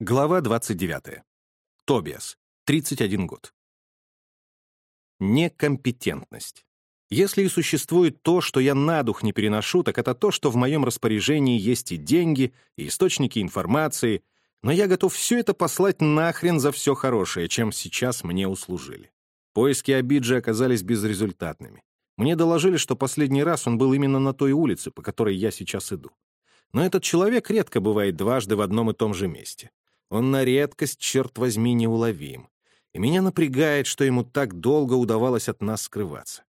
Глава 29. Тобиас. 31 год. Некомпетентность. Если и существует то, что я на дух не переношу, так это то, что в моем распоряжении есть и деньги, и источники информации, но я готов все это послать нахрен за все хорошее, чем сейчас мне услужили. Поиски Абиджи оказались безрезультатными. Мне доложили, что последний раз он был именно на той улице, по которой я сейчас иду. Но этот человек редко бывает дважды в одном и том же месте. Он на редкость, черт возьми, неуловим. И меня напрягает, что ему так долго удавалось от нас скрываться.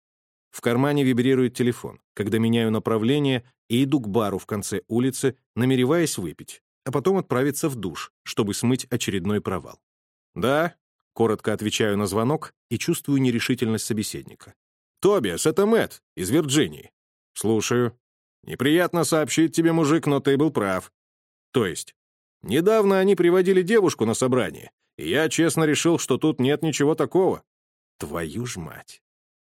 В кармане вибрирует телефон, когда меняю направление и иду к бару в конце улицы, намереваясь выпить, а потом отправиться в душ, чтобы смыть очередной провал. «Да», — коротко отвечаю на звонок и чувствую нерешительность собеседника. «Тобиас, это Мэтт из Вирджинии». «Слушаю». «Неприятно сообщить тебе, мужик, но ты был прав». «То есть?» Недавно они приводили девушку на собрание, и я честно решил, что тут нет ничего такого. Твою ж мать.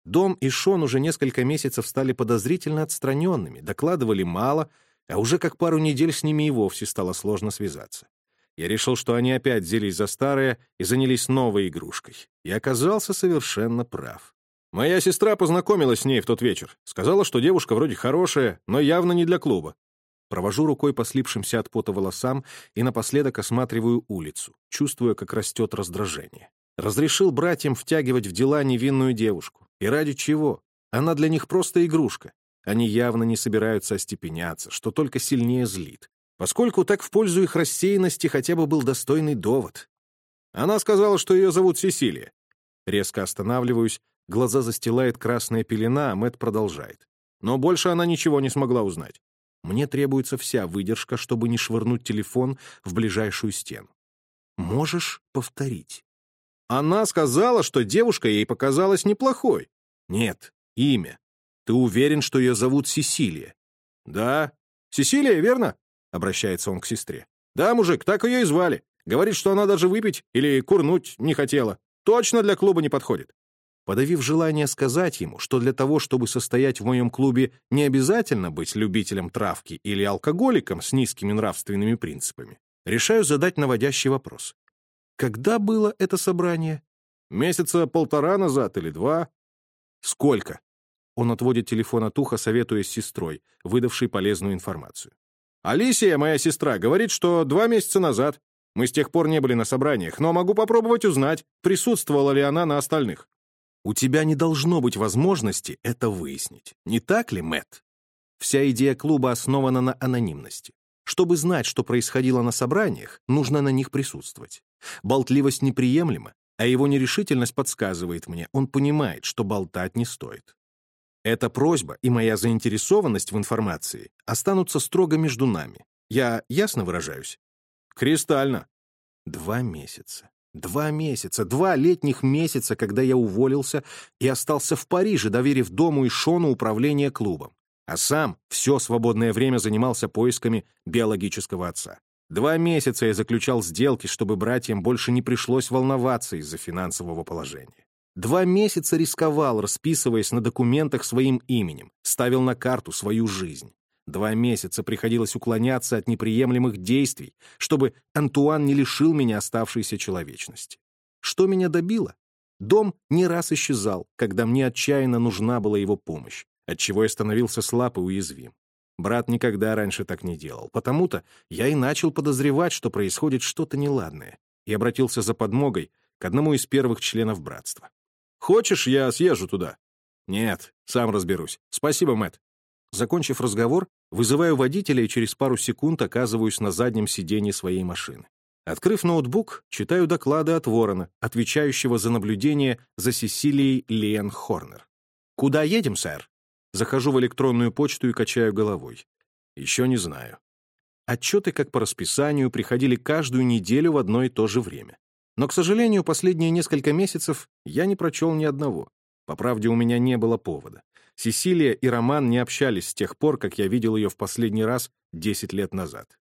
Дом и Шон уже несколько месяцев стали подозрительно отстраненными, докладывали мало, а уже как пару недель с ними и вовсе стало сложно связаться. Я решил, что они опять взялись за старое и занялись новой игрушкой. И оказался совершенно прав. Моя сестра познакомилась с ней в тот вечер. Сказала, что девушка вроде хорошая, но явно не для клуба. Провожу рукой по слипшимся от пота волосам и напоследок осматриваю улицу, чувствуя, как растет раздражение. Разрешил братьям втягивать в дела невинную девушку. И ради чего? Она для них просто игрушка. Они явно не собираются остепеняться, что только сильнее злит. Поскольку так в пользу их рассеянности хотя бы был достойный довод. Она сказала, что ее зовут Сесилия. Резко останавливаюсь, глаза застилает красная пелена, а Мэтт продолжает. Но больше она ничего не смогла узнать. Мне требуется вся выдержка, чтобы не швырнуть телефон в ближайшую стену. Можешь повторить? Она сказала, что девушка ей показалась неплохой. Нет, имя. Ты уверен, что ее зовут Сесилия? Да. Сесилия, верно? Обращается он к сестре. Да, мужик, так ее и звали. Говорит, что она даже выпить или курнуть не хотела. Точно для клуба не подходит. Подавив желание сказать ему, что для того, чтобы состоять в моем клубе, не обязательно быть любителем травки или алкоголиком с низкими нравственными принципами, решаю задать наводящий вопрос. Когда было это собрание? Месяца полтора назад или два. Сколько? Он отводит телефон от уха, советуясь с сестрой, выдавшей полезную информацию. «Алисия, моя сестра, говорит, что два месяца назад. Мы с тех пор не были на собраниях, но могу попробовать узнать, присутствовала ли она на остальных. У тебя не должно быть возможности это выяснить. Не так ли, Мэтт? Вся идея клуба основана на анонимности. Чтобы знать, что происходило на собраниях, нужно на них присутствовать. Болтливость неприемлема, а его нерешительность подсказывает мне, он понимает, что болтать не стоит. Эта просьба и моя заинтересованность в информации останутся строго между нами. Я ясно выражаюсь? Кристально. Два месяца. Два месяца, два летних месяца, когда я уволился и остался в Париже, доверив дому и Шону управление клубом. А сам все свободное время занимался поисками биологического отца. Два месяца я заключал сделки, чтобы братьям больше не пришлось волноваться из-за финансового положения. Два месяца рисковал, расписываясь на документах своим именем, ставил на карту свою жизнь. Два месяца приходилось уклоняться от неприемлемых действий, чтобы Антуан не лишил меня оставшейся человечности. Что меня добило? Дом не раз исчезал, когда мне отчаянно нужна была его помощь, отчего я становился слаб и уязвим. Брат никогда раньше так не делал, потому-то я и начал подозревать, что происходит что-то неладное, и обратился за подмогой к одному из первых членов братства. «Хочешь, я съезжу туда?» «Нет, сам разберусь. Спасибо, Мэтт. Закончив разговор, вызываю водителя и через пару секунд оказываюсь на заднем сиденье своей машины. Открыв ноутбук, читаю доклады от Ворона, отвечающего за наблюдение за Сесилией Лиэн Хорнер. «Куда едем, сэр?» Захожу в электронную почту и качаю головой. Еще не знаю. Отчеты, как по расписанию, приходили каждую неделю в одно и то же время. Но, к сожалению, последние несколько месяцев я не прочел ни одного. По правде, у меня не было повода. Сесилия и Роман не общались с тех пор, как я видел ее в последний раз 10 лет назад.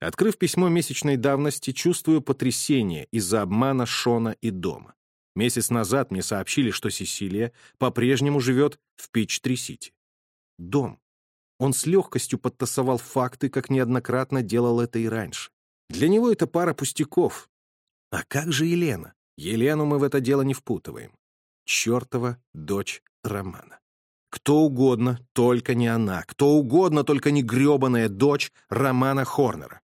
Открыв письмо месячной давности, чувствую потрясение из-за обмана Шона и дома. Месяц назад мне сообщили, что Сесилия по-прежнему живет в Пич-Три-Сити. Дом. Он с легкостью подтасовал факты, как неоднократно делал это и раньше. Для него это пара пустяков. А как же Елена? Елену мы в это дело не впутываем. Чертова дочь Романа. Кто угодно, только не она. Кто угодно, только не гребаная дочь Романа Хорнера.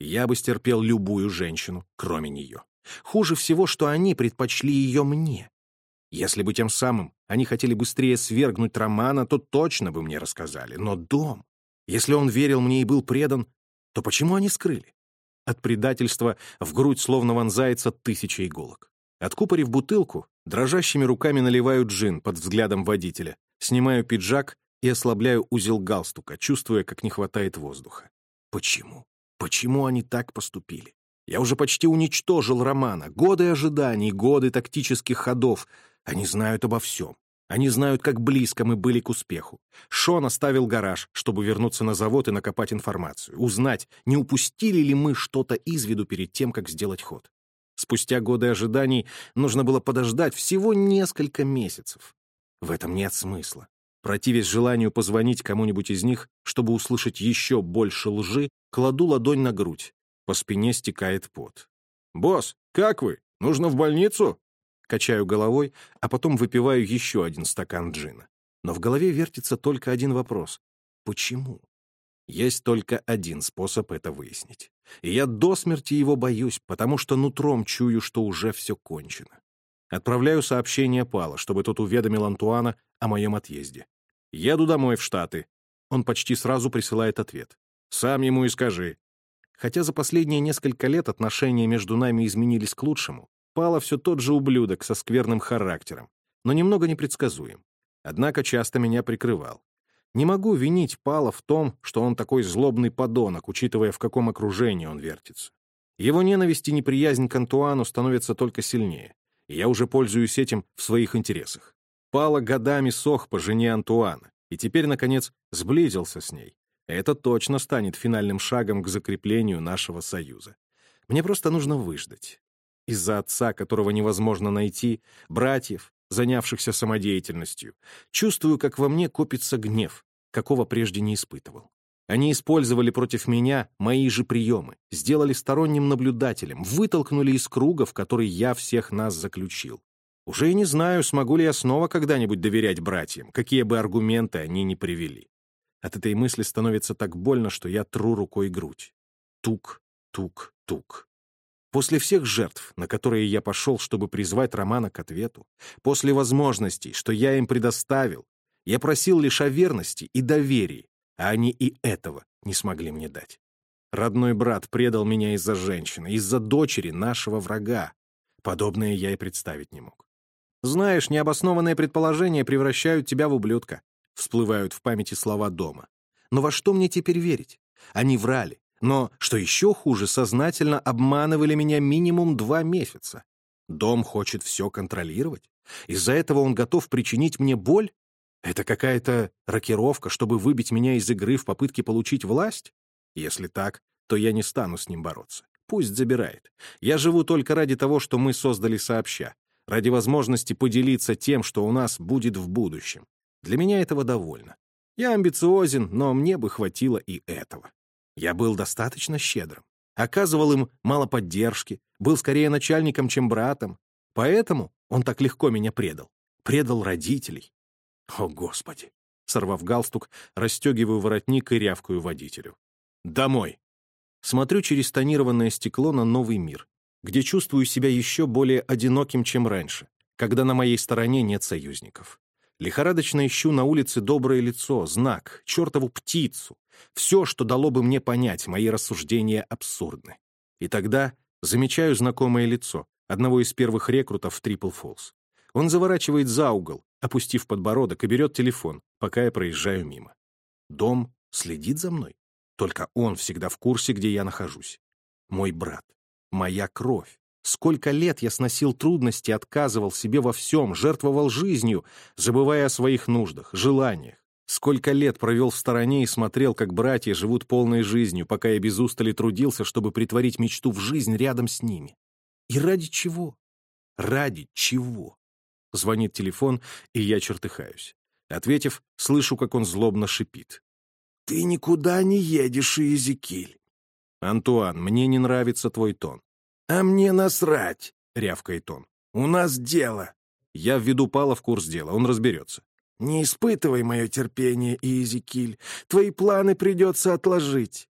Я бы стерпел любую женщину, кроме нее. Хуже всего, что они предпочли ее мне. Если бы тем самым они хотели быстрее свергнуть Романа, то точно бы мне рассказали. Но дом... Если он верил мне и был предан, то почему они скрыли? От предательства в грудь словно вонзается тысяча иголок. Откупорив бутылку, дрожащими руками наливаю джин под взглядом водителя, снимаю пиджак и ослабляю узел галстука, чувствуя, как не хватает воздуха. Почему? Почему они так поступили? Я уже почти уничтожил Романа. Годы ожиданий, годы тактических ходов. Они знают обо всем. Они знают, как близко мы были к успеху. Шон оставил гараж, чтобы вернуться на завод и накопать информацию, узнать, не упустили ли мы что-то из виду перед тем, как сделать ход. Спустя годы ожиданий нужно было подождать всего несколько месяцев. В этом нет смысла. Противясь желанию позвонить кому-нибудь из них, чтобы услышать еще больше лжи, кладу ладонь на грудь. По спине стекает пот. «Босс, как вы? Нужно в больницу?» Качаю головой, а потом выпиваю еще один стакан джина. Но в голове вертится только один вопрос. Почему? Есть только один способ это выяснить. И я до смерти его боюсь, потому что нутром чую, что уже все кончено. Отправляю сообщение Пала, чтобы тот уведомил Антуана о моем отъезде. Еду домой в Штаты. Он почти сразу присылает ответ. Сам ему и скажи. Хотя за последние несколько лет отношения между нами изменились к лучшему, Пала все тот же ублюдок со скверным характером, но немного непредсказуем. Однако часто меня прикрывал. Не могу винить Пала в том, что он такой злобный подонок, учитывая, в каком окружении он вертится. Его ненависть и неприязнь к Антуану становятся только сильнее, и я уже пользуюсь этим в своих интересах. Пала годами сох по жене Антуана, и теперь, наконец, сблизился с ней. Это точно станет финальным шагом к закреплению нашего союза. Мне просто нужно выждать из-за отца, которого невозможно найти, братьев, занявшихся самодеятельностью. Чувствую, как во мне копится гнев, какого прежде не испытывал. Они использовали против меня мои же приемы, сделали сторонним наблюдателем, вытолкнули из круга, в который я всех нас заключил. Уже и не знаю, смогу ли я снова когда-нибудь доверять братьям, какие бы аргументы они ни привели. От этой мысли становится так больно, что я тру рукой грудь. Тук, тук, тук. После всех жертв, на которые я пошел, чтобы призвать Романа к ответу, после возможностей, что я им предоставил, я просил лишь о верности и доверии, а они и этого не смогли мне дать. Родной брат предал меня из-за женщины, из-за дочери нашего врага. Подобное я и представить не мог. Знаешь, необоснованные предположения превращают тебя в ублюдка. Всплывают в памяти слова дома. Но во что мне теперь верить? Они врали, но, что еще хуже, сознательно обманывали меня минимум два месяца. Дом хочет все контролировать. Из-за этого он готов причинить мне боль? Это какая-то рокировка, чтобы выбить меня из игры в попытке получить власть? Если так, то я не стану с ним бороться. Пусть забирает. Я живу только ради того, что мы создали сообща, ради возможности поделиться тем, что у нас будет в будущем. Для меня этого довольно. Я амбициозен, но мне бы хватило и этого. Я был достаточно щедрым, оказывал им мало поддержки, был скорее начальником, чем братом. Поэтому он так легко меня предал. Предал родителей. О, Господи! Сорвав галстук, расстегиваю воротник и рявкаю водителю. «Домой!» Смотрю через тонированное стекло на новый мир, где чувствую себя еще более одиноким, чем раньше, когда на моей стороне нет союзников. Лихорадочно ищу на улице доброе лицо, знак, чертову птицу. Все, что дало бы мне понять, мои рассуждения абсурдны. И тогда замечаю знакомое лицо, одного из первых рекрутов в Трипл Фолс. Он заворачивает за угол, опустив подбородок, и берет телефон, пока я проезжаю мимо. Дом следит за мной. Только он всегда в курсе, где я нахожусь. Мой брат. Моя кровь. Сколько лет я сносил трудности, отказывал себе во всем, жертвовал жизнью, забывая о своих нуждах, желаниях. Сколько лет провел в стороне и смотрел, как братья живут полной жизнью, пока я без устали трудился, чтобы притворить мечту в жизнь рядом с ними. И ради чего? Ради чего? Звонит телефон, и я чертыхаюсь. Ответив, слышу, как он злобно шипит. «Ты никуда не едешь, Иезекиль. «Антуан, мне не нравится твой тон». «А мне насрать!» — рявкает он. «У нас дело!» Я введу Пала в курс дела, он разберется. «Не испытывай мое терпение, Иезекиль. Твои планы придется отложить».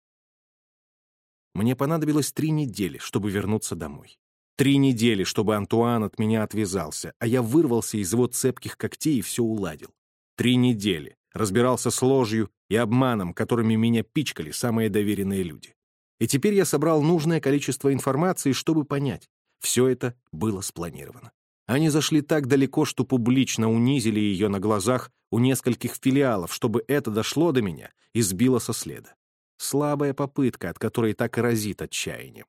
Мне понадобилось три недели, чтобы вернуться домой. Три недели, чтобы Антуан от меня отвязался, а я вырвался из его цепких когтей и все уладил. Три недели. Разбирался с ложью и обманом, которыми меня пичкали самые доверенные люди. И теперь я собрал нужное количество информации, чтобы понять. Все это было спланировано. Они зашли так далеко, что публично унизили ее на глазах у нескольких филиалов, чтобы это дошло до меня и сбило со следа. Слабая попытка, от которой так и разит отчаянием.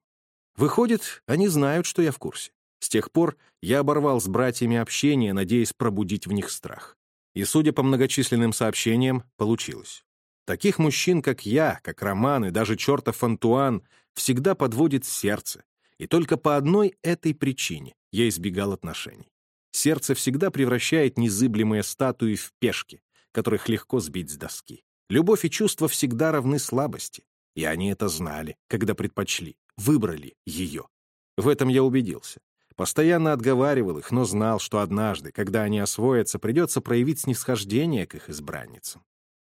Выходит, они знают, что я в курсе. С тех пор я оборвал с братьями общение, надеясь пробудить в них страх. И, судя по многочисленным сообщениям, получилось. Таких мужчин, как я, как Роман и даже чертов Антуан, всегда подводит сердце. И только по одной этой причине я избегал отношений. Сердце всегда превращает незыблемые статуи в пешки, которых легко сбить с доски. Любовь и чувства всегда равны слабости, и они это знали, когда предпочли, выбрали ее. В этом я убедился. Постоянно отговаривал их, но знал, что однажды, когда они освоятся, придется проявить снисхождение к их избранницам.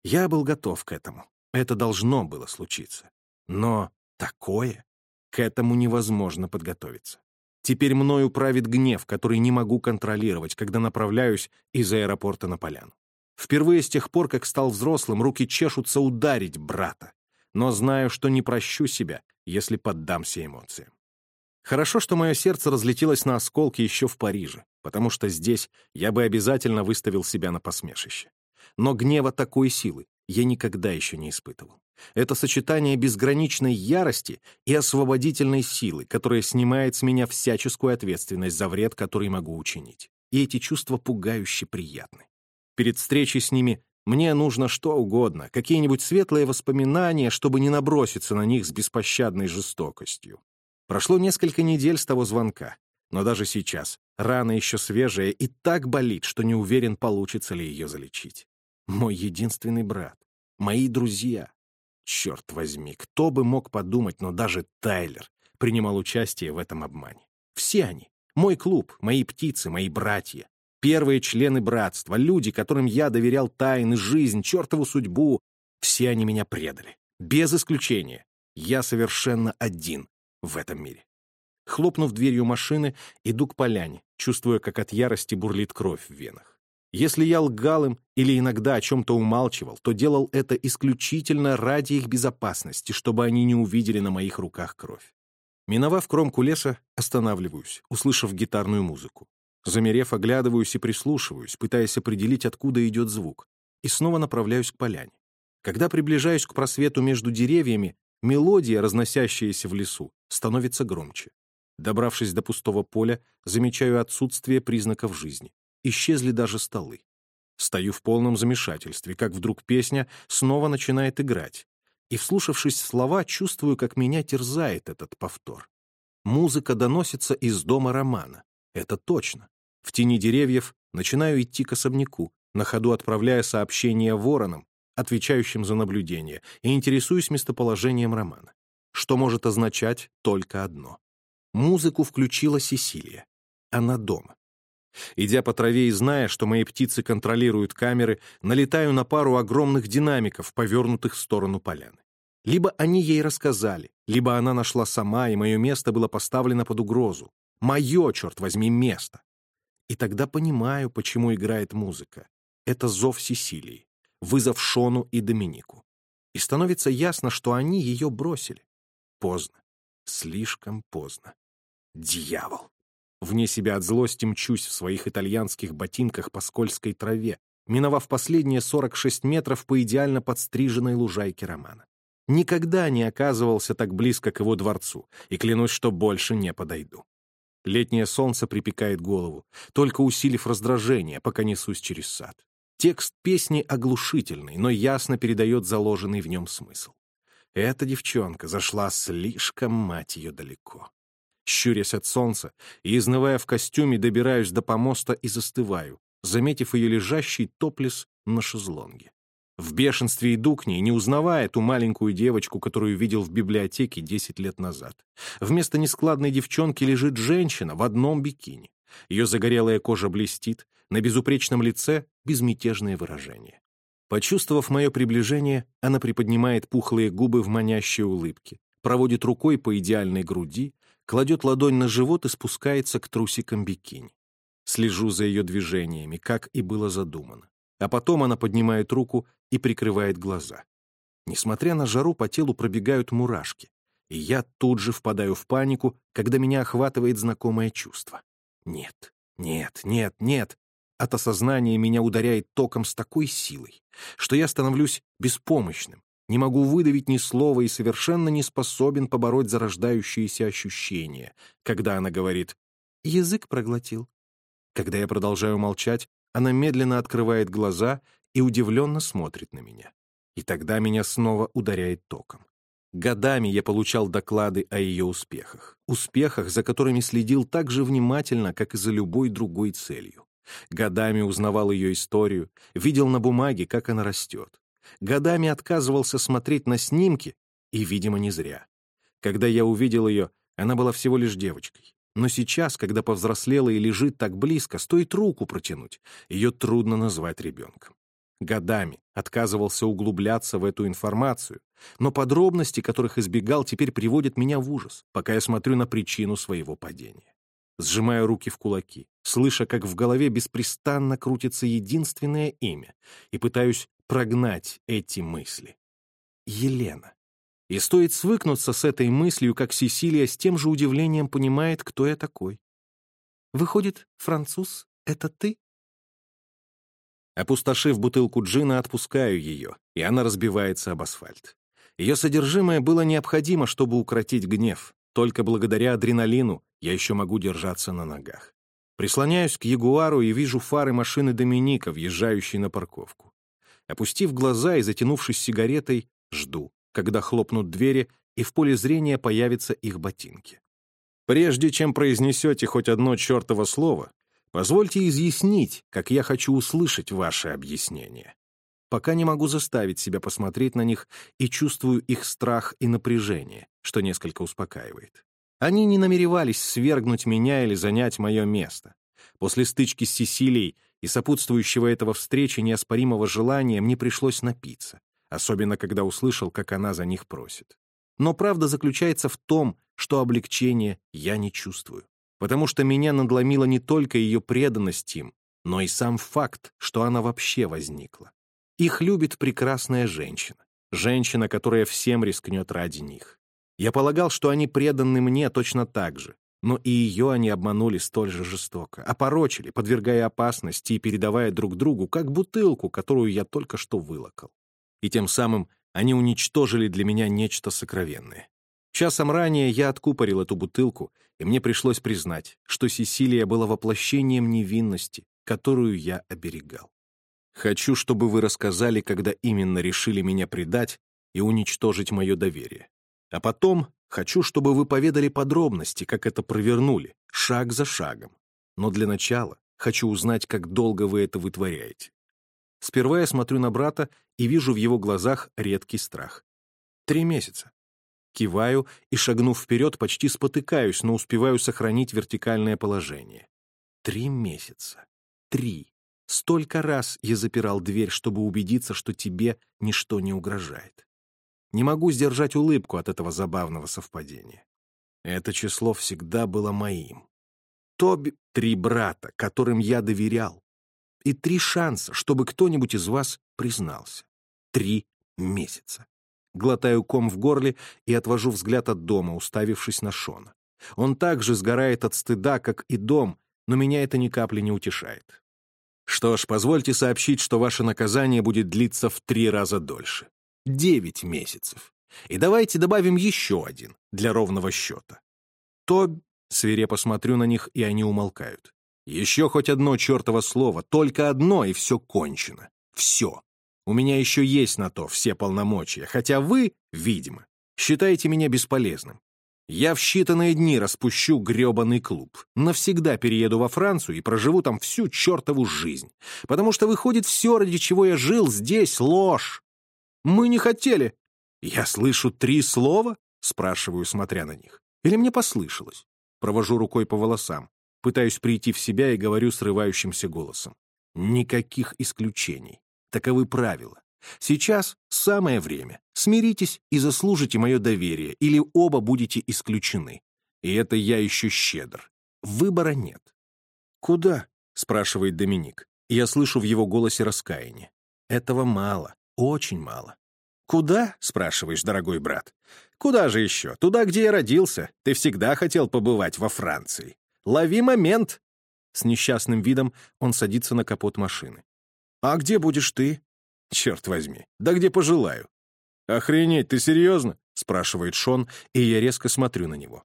Я был готов к этому. Это должно было случиться. Но такое? К этому невозможно подготовиться. Теперь мною правит гнев, который не могу контролировать, когда направляюсь из аэропорта на поляну. Впервые с тех пор, как стал взрослым, руки чешутся ударить брата. Но знаю, что не прощу себя, если поддамся эмоциям. Хорошо, что мое сердце разлетелось на осколки еще в Париже, потому что здесь я бы обязательно выставил себя на посмешище. Но гнева такой силы я никогда еще не испытывал. Это сочетание безграничной ярости и освободительной силы, которая снимает с меня всяческую ответственность за вред, который могу учинить. И эти чувства пугающе приятны. Перед встречей с ними мне нужно что угодно, какие-нибудь светлые воспоминания, чтобы не наброситься на них с беспощадной жестокостью. Прошло несколько недель с того звонка, но даже сейчас рана еще свежая и так болит, что не уверен, получится ли ее залечить. Мой единственный брат, мои друзья. Черт возьми, кто бы мог подумать, но даже Тайлер принимал участие в этом обмане. Все они. Мой клуб, мои птицы, мои братья. Первые члены братства, люди, которым я доверял тайны, жизнь, чертову судьбу. Все они меня предали. Без исключения. Я совершенно один в этом мире. Хлопнув дверью машины, иду к поляне, чувствуя, как от ярости бурлит кровь в венах. Если я лгал им или иногда о чем-то умалчивал, то делал это исключительно ради их безопасности, чтобы они не увидели на моих руках кровь. Миновав кромку леса, останавливаюсь, услышав гитарную музыку. Замерев, оглядываюсь и прислушиваюсь, пытаясь определить, откуда идет звук, и снова направляюсь к поляне. Когда приближаюсь к просвету между деревьями, Мелодия, разносящаяся в лесу, становится громче. Добравшись до пустого поля, замечаю отсутствие признаков жизни. Исчезли даже столы. Стою в полном замешательстве, как вдруг песня снова начинает играть. И, вслушавшись в слова, чувствую, как меня терзает этот повтор. Музыка доносится из дома Романа. Это точно. В тени деревьев начинаю идти к особняку, на ходу отправляя сообщение воронам, отвечающим за наблюдение, и интересуюсь местоположением романа. Что может означать только одно. Музыку включила Сесилия. Она дома. Идя по траве и зная, что мои птицы контролируют камеры, налетаю на пару огромных динамиков, повернутых в сторону поляны. Либо они ей рассказали, либо она нашла сама, и мое место было поставлено под угрозу. Мое, черт возьми, место. И тогда понимаю, почему играет музыка. Это зов Сесилии вызов Шону и Доминику. И становится ясно, что они ее бросили. Поздно. Слишком поздно. Дьявол! Вне себя от злости мчусь в своих итальянских ботинках по скользкой траве, миновав последние 46 метров по идеально подстриженной лужайке Романа. Никогда не оказывался так близко к его дворцу, и клянусь, что больше не подойду. Летнее солнце припекает голову, только усилив раздражение, пока несусь через сад. Текст песни оглушительный, но ясно передает заложенный в нем смысл. Эта девчонка зашла слишком, мать ее, далеко. Щурясь от солнца и изнывая в костюме, добираюсь до помоста и застываю, заметив ее лежащий топлес на шезлонге. В бешенстве иду к ней, не узнавая ту маленькую девочку, которую видел в библиотеке 10 лет назад. Вместо нескладной девчонки лежит женщина в одном бикини. Ее загорелая кожа блестит, на безупречном лице безмятежное выражение. Почувствовав мое приближение, она приподнимает пухлые губы в манящей улыбке, проводит рукой по идеальной груди, кладет ладонь на живот и спускается к трусикам бикини. Слежу за ее движениями, как и было задумано. А потом она поднимает руку и прикрывает глаза. Несмотря на жару, по телу пробегают мурашки, и я тут же впадаю в панику, когда меня охватывает знакомое чувство. Нет, нет, нет, нет. От осознания меня ударяет током с такой силой, что я становлюсь беспомощным, не могу выдавить ни слова и совершенно не способен побороть зарождающиеся ощущения, когда она говорит «язык проглотил». Когда я продолжаю молчать, она медленно открывает глаза и удивленно смотрит на меня. И тогда меня снова ударяет током. Годами я получал доклады о ее успехах. Успехах, за которыми следил так же внимательно, как и за любой другой целью. Годами узнавал ее историю, видел на бумаге, как она растет. Годами отказывался смотреть на снимки, и, видимо, не зря. Когда я увидел ее, она была всего лишь девочкой. Но сейчас, когда повзрослела и лежит так близко, стоит руку протянуть. Ее трудно назвать ребенком. Годами отказывался углубляться в эту информацию, но подробности, которых избегал, теперь приводят меня в ужас, пока я смотрю на причину своего падения. Сжимаю руки в кулаки, слыша, как в голове беспрестанно крутится единственное имя, и пытаюсь прогнать эти мысли. Елена. И стоит свыкнуться с этой мыслью, как Сесилия с тем же удивлением понимает, кто я такой. Выходит, француз — это ты? Опустошив бутылку джина, отпускаю ее, и она разбивается об асфальт. Ее содержимое было необходимо, чтобы укротить гнев. Только благодаря адреналину я еще могу держаться на ногах. Прислоняюсь к Ягуару и вижу фары машины Доминика, въезжающей на парковку. Опустив глаза и затянувшись сигаретой, жду когда хлопнут двери, и в поле зрения появятся их ботинки. Прежде чем произнесете хоть одно чертово слово, позвольте изъяснить, как я хочу услышать ваше объяснение. Пока не могу заставить себя посмотреть на них и чувствую их страх и напряжение, что несколько успокаивает. Они не намеревались свергнуть меня или занять мое место. После стычки с Сесилией и сопутствующего этого встречи неоспоримого желания мне пришлось напиться особенно когда услышал, как она за них просит. Но правда заключается в том, что облегчения я не чувствую, потому что меня надломила не только ее преданность им, но и сам факт, что она вообще возникла. Их любит прекрасная женщина, женщина, которая всем рискнет ради них. Я полагал, что они преданы мне точно так же, но и ее они обманули столь же жестоко, опорочили, подвергая опасности и передавая друг другу, как бутылку, которую я только что вылокал и тем самым они уничтожили для меня нечто сокровенное. Часом ранее я откупорил эту бутылку, и мне пришлось признать, что Сесилия была воплощением невинности, которую я оберегал. Хочу, чтобы вы рассказали, когда именно решили меня предать и уничтожить мое доверие. А потом хочу, чтобы вы поведали подробности, как это провернули, шаг за шагом. Но для начала хочу узнать, как долго вы это вытворяете. Сперва я смотрю на брата и вижу в его глазах редкий страх. Три месяца. Киваю и, шагнув вперед, почти спотыкаюсь, но успеваю сохранить вертикальное положение. Три месяца. Три. Столько раз я запирал дверь, чтобы убедиться, что тебе ничто не угрожает. Не могу сдержать улыбку от этого забавного совпадения. Это число всегда было моим. Тоби — три брата, которым я доверял, и три шанса, чтобы кто-нибудь из вас признался. Три месяца. Глотаю ком в горле и отвожу взгляд от дома, уставившись на Шона. Он также сгорает от стыда, как и дом, но меня это ни капли не утешает. Что ж, позвольте сообщить, что ваше наказание будет длиться в три раза дольше. Девять месяцев. И давайте добавим еще один, для ровного счета. То свирепо смотрю на них, и они умолкают. Еще хоть одно чертово слово, только одно, и все кончено. Все. У меня еще есть на то все полномочия, хотя вы, видимо, считаете меня бесполезным. Я в считанные дни распущу грёбаный клуб. Навсегда перееду во Францию и проживу там всю чертову жизнь. Потому что, выходит, все, ради чего я жил, здесь ложь. Мы не хотели. Я слышу три слова? Спрашиваю, смотря на них. Или мне послышалось? Провожу рукой по волосам. Пытаюсь прийти в себя и говорю срывающимся голосом. Никаких исключений. Таковы правила. Сейчас самое время. Смиритесь и заслужите мое доверие, или оба будете исключены. И это я еще щедр. Выбора нет. «Куда?» — спрашивает Доминик. я слышу в его голосе раскаяние. Этого мало, очень мало. «Куда?» — спрашиваешь, дорогой брат. «Куда же еще? Туда, где я родился. Ты всегда хотел побывать во Франции. Лови момент!» С несчастным видом он садится на капот машины. «А где будешь ты?» Черт возьми, да где пожелаю. «Охренеть, ты серьезно?» — спрашивает Шон, и я резко смотрю на него.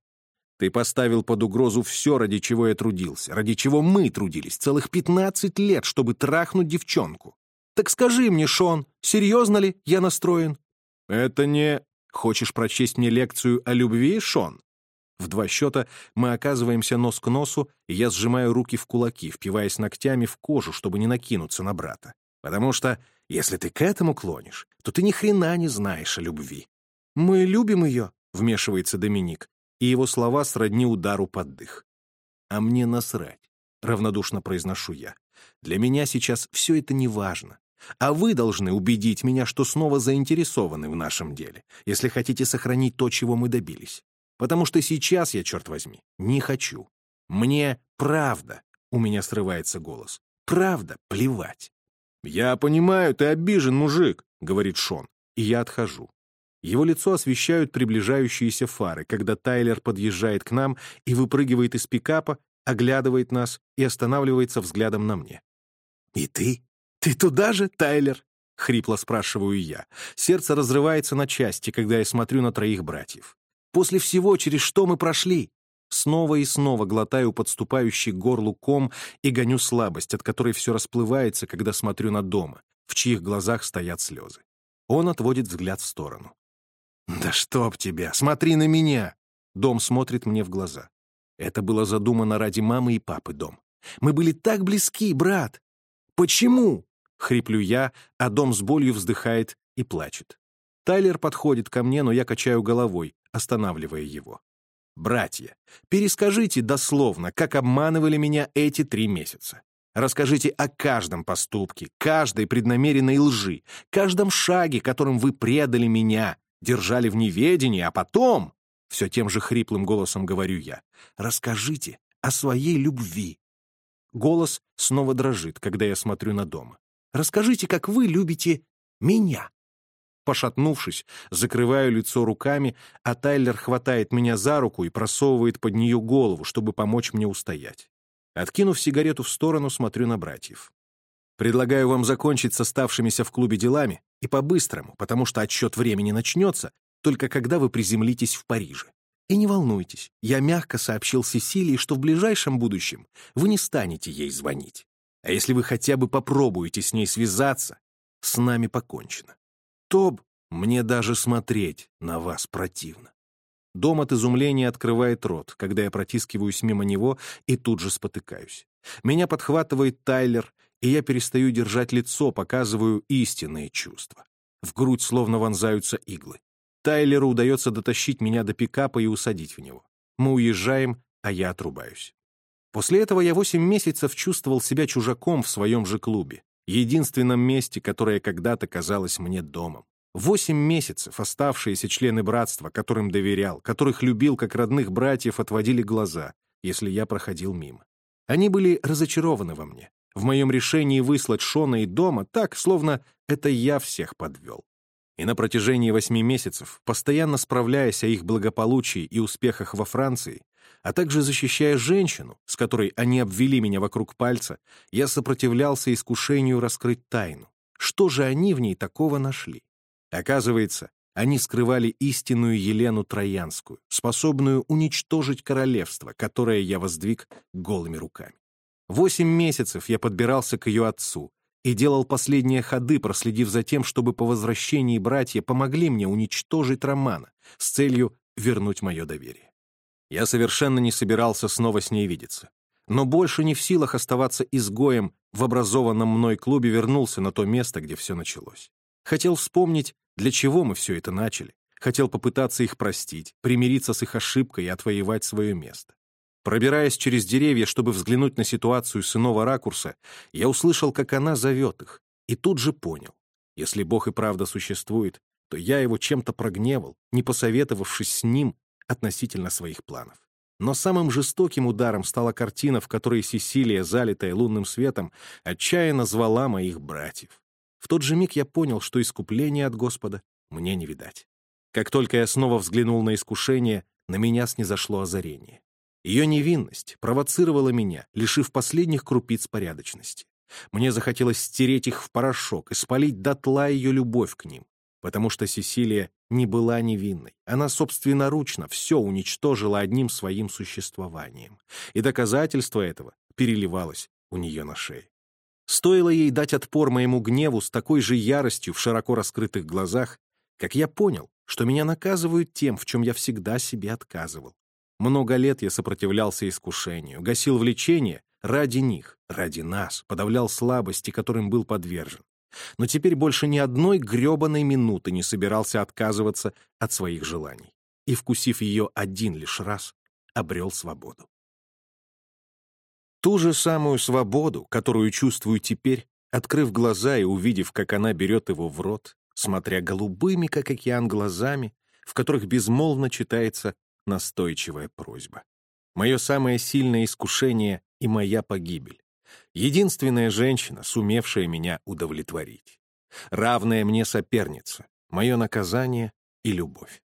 «Ты поставил под угрозу все, ради чего я трудился, ради чего мы трудились целых пятнадцать лет, чтобы трахнуть девчонку. Так скажи мне, Шон, серьезно ли я настроен?» «Это не...» «Хочешь прочесть мне лекцию о любви, Шон?» В два счета мы оказываемся нос к носу, и я сжимаю руки в кулаки, впиваясь ногтями в кожу, чтобы не накинуться на брата. Потому что если ты к этому клонишь, то ты ни хрена не знаешь о любви. «Мы любим ее», — вмешивается Доминик, и его слова сродни удару под дых. «А мне насрать», — равнодушно произношу я. «Для меня сейчас все это не важно. А вы должны убедить меня, что снова заинтересованы в нашем деле, если хотите сохранить то, чего мы добились. Потому что сейчас я, черт возьми, не хочу. Мне правда, у меня срывается голос, правда плевать. «Я понимаю, ты обижен, мужик», — говорит Шон, и я отхожу. Его лицо освещают приближающиеся фары, когда Тайлер подъезжает к нам и выпрыгивает из пикапа, оглядывает нас и останавливается взглядом на мне. «И ты? Ты туда же, Тайлер?» — хрипло спрашиваю я. Сердце разрывается на части, когда я смотрю на троих братьев. «После всего, через что мы прошли, Снова и снова глотаю подступающий горлу ком и гоню слабость, от которой все расплывается, когда смотрю на дома, в чьих глазах стоят слезы. Он отводит взгляд в сторону. «Да чтоб тебя! Смотри на меня!» Дом смотрит мне в глаза. Это было задумано ради мамы и папы, Дом. Мы были так близки, брат! Почему? Хриплю я, а Дом с болью вздыхает и плачет. Тайлер подходит ко мне, но я качаю головой, останавливая его. Братья, перескажите дословно, как обманывали меня эти три месяца. Расскажите о каждом поступке, каждой преднамеренной лжи, каждом шаге, которым вы предали меня, держали в неведении, а потом, все тем же хриплым голосом говорю я, расскажите о своей любви. Голос снова дрожит, когда я смотрю на дом. Расскажите, как вы любите меня. Пошатнувшись, закрываю лицо руками, а Тайлер хватает меня за руку и просовывает под нее голову, чтобы помочь мне устоять. Откинув сигарету в сторону, смотрю на братьев. Предлагаю вам закончить с оставшимися в клубе делами и по-быстрому, потому что отсчет времени начнется, только когда вы приземлитесь в Париже. И не волнуйтесь, я мягко сообщил Сесилии, что в ближайшем будущем вы не станете ей звонить. А если вы хотя бы попробуете с ней связаться, с нами покончено. Тоб, мне даже смотреть на вас противно. Дом от изумления открывает рот, когда я протискиваюсь мимо него и тут же спотыкаюсь. Меня подхватывает Тайлер, и я перестаю держать лицо, показываю истинные чувства. В грудь словно вонзаются иглы. Тайлеру удается дотащить меня до пикапа и усадить в него. Мы уезжаем, а я отрубаюсь. После этого я восемь месяцев чувствовал себя чужаком в своем же клубе единственном месте, которое когда-то казалось мне домом. Восемь месяцев оставшиеся члены братства, которым доверял, которых любил как родных братьев, отводили глаза, если я проходил мимо. Они были разочарованы во мне, в моем решении выслать Шона и дома так, словно это я всех подвел. И на протяжении восьми месяцев, постоянно справляясь о их благополучии и успехах во Франции, а также защищая женщину, с которой они обвели меня вокруг пальца, я сопротивлялся искушению раскрыть тайну. Что же они в ней такого нашли? Оказывается, они скрывали истинную Елену Троянскую, способную уничтожить королевство, которое я воздвиг голыми руками. Восемь месяцев я подбирался к ее отцу и делал последние ходы, проследив за тем, чтобы по возвращении братья помогли мне уничтожить Романа с целью вернуть мое доверие. Я совершенно не собирался снова с ней видеться. Но больше не в силах оставаться изгоем в образованном мной клубе вернулся на то место, где все началось. Хотел вспомнить, для чего мы все это начали. Хотел попытаться их простить, примириться с их ошибкой и отвоевать свое место. Пробираясь через деревья, чтобы взглянуть на ситуацию с иного ракурса, я услышал, как она зовет их, и тут же понял. Если Бог и правда существует, то я его чем-то прогневал, не посоветовавшись с ним относительно своих планов. Но самым жестоким ударом стала картина, в которой Сесилия, залитая лунным светом, отчаянно звала моих братьев. В тот же миг я понял, что искупление от Господа мне не видать. Как только я снова взглянул на искушение, на меня снизошло озарение. Ее невинность провоцировала меня, лишив последних крупиц порядочности. Мне захотелось стереть их в порошок и спалить дотла ее любовь к ним, потому что Сесилия не была невинной. Она собственноручно все уничтожила одним своим существованием. И доказательство этого переливалось у нее на шее. Стоило ей дать отпор моему гневу с такой же яростью в широко раскрытых глазах, как я понял, что меня наказывают тем, в чем я всегда себе отказывал. Много лет я сопротивлялся искушению, гасил влечение ради них, ради нас, подавлял слабости, которым был подвержен. Но теперь больше ни одной гребаной минуты не собирался отказываться от своих желаний. И, вкусив ее один лишь раз, обрел свободу. Ту же самую свободу, которую чувствую теперь, открыв глаза и увидев, как она берет его в рот, смотря голубыми, как океан, глазами, в которых безмолвно читается настойчивая просьба. Мое самое сильное искушение и моя погибель. Единственная женщина, сумевшая меня удовлетворить. Равная мне соперница, мое наказание и любовь.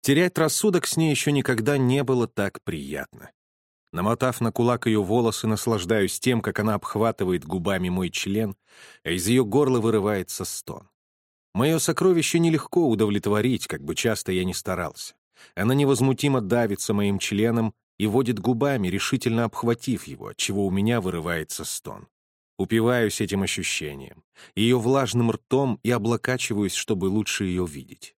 Терять рассудок с ней еще никогда не было так приятно. Намотав на кулак ее волосы, наслаждаюсь тем, как она обхватывает губами мой член, а из ее горла вырывается стон. Мое сокровище нелегко удовлетворить, как бы часто я ни старался. Она невозмутимо давится моим членом и водит губами, решительно обхватив его, чего у меня вырывается стон. Упиваюсь этим ощущением, ее влажным ртом и облокачиваюсь, чтобы лучше ее видеть.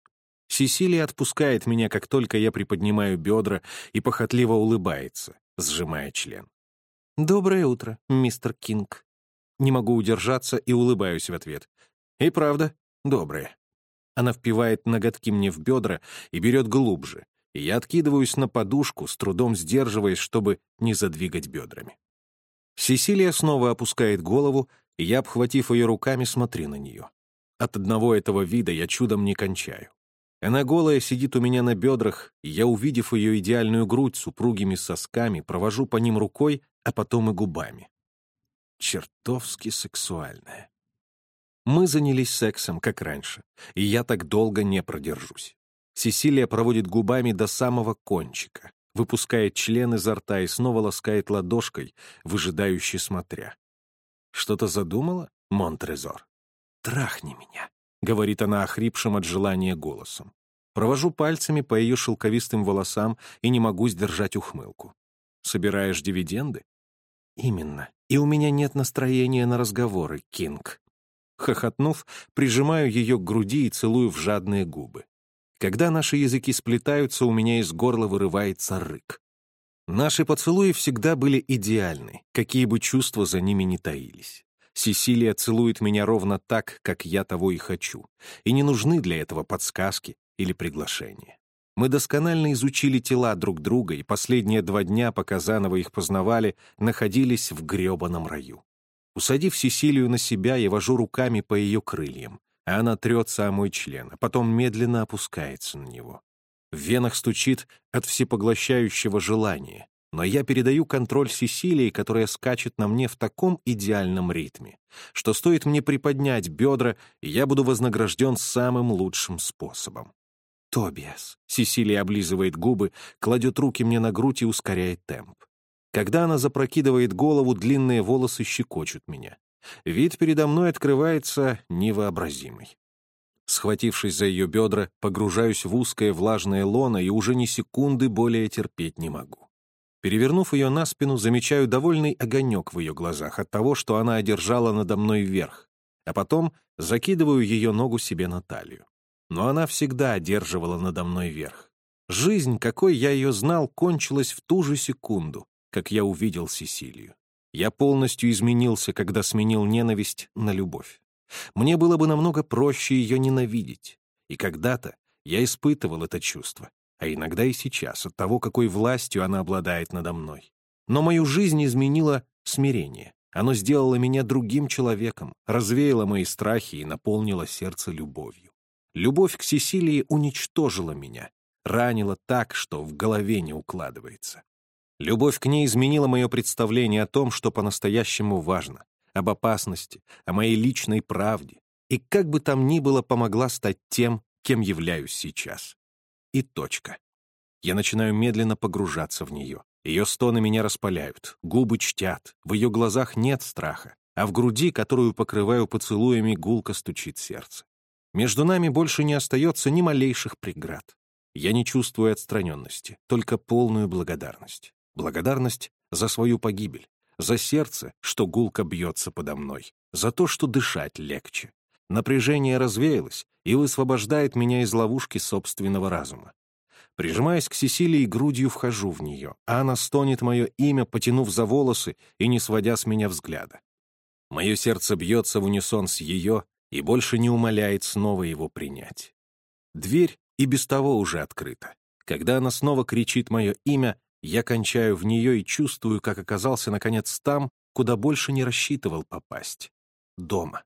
Сесилия отпускает меня, как только я приподнимаю бедра и похотливо улыбается, сжимая член. «Доброе утро, мистер Кинг». Не могу удержаться и улыбаюсь в ответ. И правда, доброе. Она впивает ноготки мне в бедра и берет глубже, и я откидываюсь на подушку, с трудом сдерживаясь, чтобы не задвигать бедрами. Сесилия снова опускает голову, и я, обхватив ее руками, смотрю на нее. От одного этого вида я чудом не кончаю. Она голая сидит у меня на бедрах, и я, увидев ее идеальную грудь с упругими сосками, провожу по ним рукой, а потом и губами. Чертовски сексуальная. Мы занялись сексом, как раньше, и я так долго не продержусь. Сесилия проводит губами до самого кончика, выпускает член изо рта и снова ласкает ладошкой, выжидающе смотря. «Что-то задумала, Монтрезор?» «Трахни меня», — говорит она охрипшим от желания голосом. Провожу пальцами по ее шелковистым волосам и не могу сдержать ухмылку. «Собираешь дивиденды?» «Именно. И у меня нет настроения на разговоры, Кинг», Хохотнув, прижимаю ее к груди и целую в жадные губы. Когда наши языки сплетаются, у меня из горла вырывается рык. Наши поцелуи всегда были идеальны, какие бы чувства за ними ни таились. Сесилия целует меня ровно так, как я того и хочу, и не нужны для этого подсказки или приглашения. Мы досконально изучили тела друг друга, и последние два дня, пока заново их познавали, находились в гребаном раю. Усадив Сесилию на себя, я вожу руками по ее крыльям, она трется о мой член, а потом медленно опускается на него. В венах стучит от всепоглощающего желания, но я передаю контроль Сесилии, которая скачет на мне в таком идеальном ритме, что стоит мне приподнять бедра, и я буду вознагражден самым лучшим способом. «Тобиас», — Сесилия облизывает губы, кладет руки мне на грудь и ускоряет темп. Когда она запрокидывает голову, длинные волосы щекочут меня. Вид передо мной открывается невообразимый. Схватившись за ее бедра, погружаюсь в узкое влажное лоно и уже ни секунды более терпеть не могу. Перевернув ее на спину, замечаю довольный огонек в ее глазах от того, что она одержала надо мной вверх, а потом закидываю ее ногу себе на талию. Но она всегда одерживала надо мной вверх. Жизнь, какой я ее знал, кончилась в ту же секунду, как я увидел Сесилию. Я полностью изменился, когда сменил ненависть на любовь. Мне было бы намного проще ее ненавидеть. И когда-то я испытывал это чувство, а иногда и сейчас, от того, какой властью она обладает надо мной. Но мою жизнь изменило смирение. Оно сделало меня другим человеком, развеяло мои страхи и наполнило сердце любовью. Любовь к Сесилии уничтожила меня, ранила так, что в голове не укладывается. Любовь к ней изменила мое представление о том, что по-настоящему важно, об опасности, о моей личной правде, и как бы там ни было помогла стать тем, кем являюсь сейчас. И точка. Я начинаю медленно погружаться в нее. Ее стоны меня распаляют, губы чтят, в ее глазах нет страха, а в груди, которую покрываю поцелуями, гулко стучит сердце. Между нами больше не остается ни малейших преград. Я не чувствую отстраненности, только полную благодарность. Благодарность за свою погибель, за сердце, что гулко бьется подо мной, за то, что дышать легче. Напряжение развеялось и высвобождает меня из ловушки собственного разума. Прижимаясь к Сесилии, грудью вхожу в нее, а она стонет мое имя, потянув за волосы и не сводя с меня взгляда. Мое сердце бьется в унисон с ее и больше не умоляет снова его принять. Дверь и без того уже открыта. Когда она снова кричит мое имя, я кончаю в нее и чувствую, как оказался, наконец, там, куда больше не рассчитывал попасть. Дома.